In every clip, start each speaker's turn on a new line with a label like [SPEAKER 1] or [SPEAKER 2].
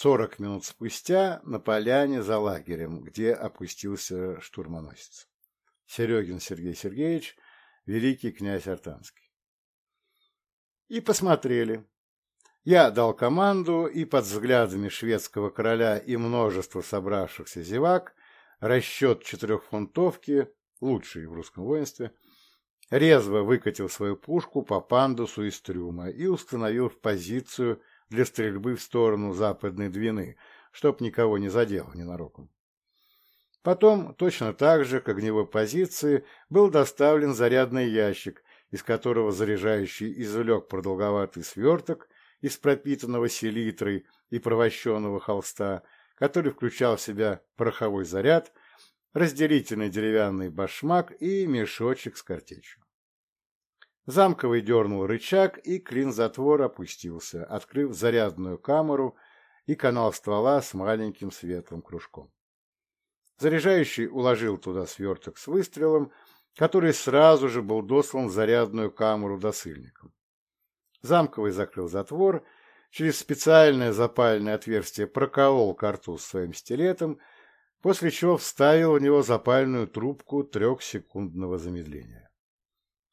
[SPEAKER 1] сорок минут спустя на поляне за лагерем, где опустился штурмоносец. Серегин Сергей Сергеевич, великий князь Артанский. И посмотрели. Я дал команду, и под взглядами шведского короля и множества собравшихся зевак расчет четырехфунтовки, лучший в русском воинстве, резво выкатил свою пушку по пандусу из трюма и установил в позицию для стрельбы в сторону западной Двины, чтоб никого не задело ненароком. Потом, точно так же, к огневой позиции, был доставлен зарядный ящик, из которого заряжающий извлек продолговатый сверток из пропитанного селитрой и провощенного холста, который включал в себя пороховой заряд, разделительный деревянный башмак и мешочек с картечью. Замковый дернул рычаг, и клин затвора опустился, открыв зарядную камеру и канал ствола с маленьким светлым кружком. Заряжающий уложил туда сверток с выстрелом, который сразу же был дослан в зарядную камеру досыльником. Замковый закрыл затвор, через специальное запальное отверстие проколол картуз своим стилетом, после чего вставил в него запальную трубку трехсекундного замедления.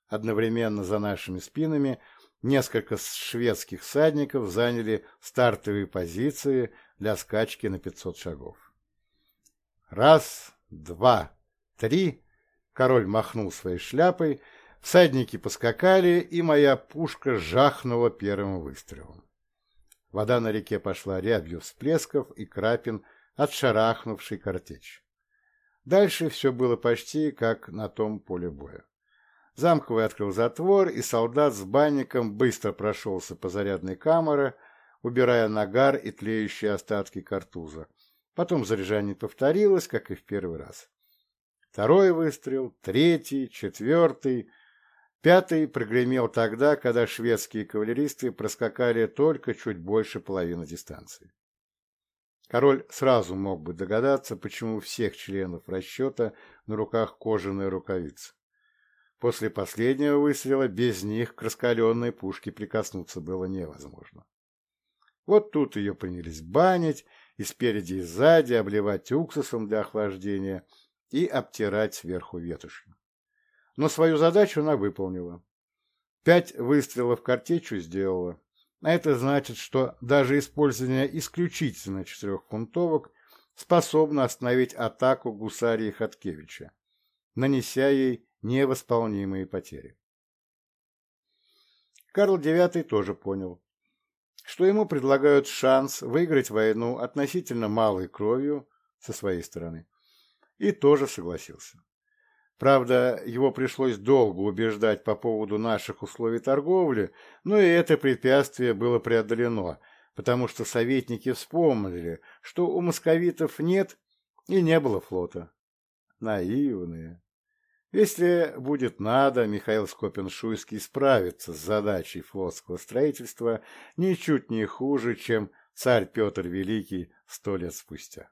[SPEAKER 1] Одновременно за нашими спинами несколько шведских всадников заняли стартовые позиции для скачки на 500 шагов. Раз, два, три. Король махнул своей шляпой, всадники поскакали, и моя пушка жахнула первым выстрелом. Вода на реке пошла рябью всплесков и крапин, отшарахнувшей картечь. Дальше все было почти как на том поле боя. Замковый открыл затвор, и солдат с банником быстро прошелся по зарядной камере, убирая нагар и тлеющие остатки картуза. Потом заряжание повторилось, как и в первый раз. Второй выстрел, третий, четвертый. Пятый прогремел тогда, когда шведские кавалеристы проскакали только чуть больше половины дистанции. Король сразу мог бы догадаться, почему всех членов расчета на руках кожаные рукавицы. После последнего выстрела без них к раскаленной пушке прикоснуться было невозможно. Вот тут ее принялись банить, и спереди и сзади обливать уксусом для охлаждения и обтирать сверху ветошью. Но свою задачу она выполнила. Пять выстрелов картечью сделала. А это значит, что даже использование исключительно четырехфунтовок способно остановить атаку гусарии Хаткевича, нанеся ей невосполнимые потери. Карл IX тоже понял, что ему предлагают шанс выиграть войну относительно малой кровью со своей стороны. И тоже согласился. Правда, его пришлось долго убеждать по поводу наших условий торговли, но и это препятствие было преодолено, потому что советники вспомнили, что у московитов нет и не было флота. Наивные. Если будет надо, Михаил Скопин-Шуйский справится с задачей флотского строительства ничуть не хуже, чем царь Петр Великий сто лет спустя.